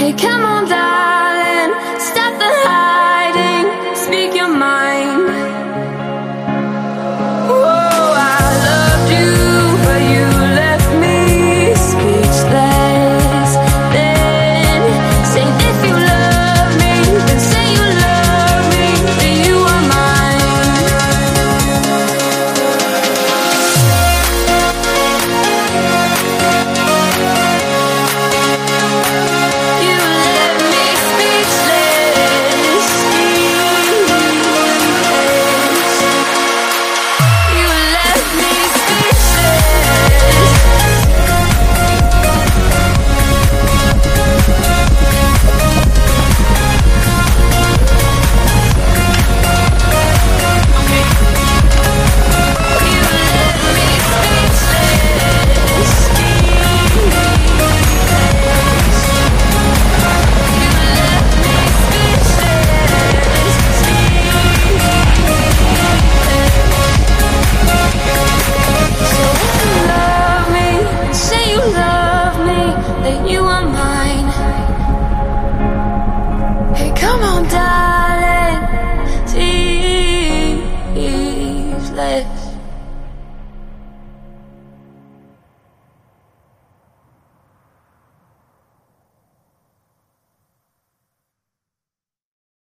Hey, come on down. legs.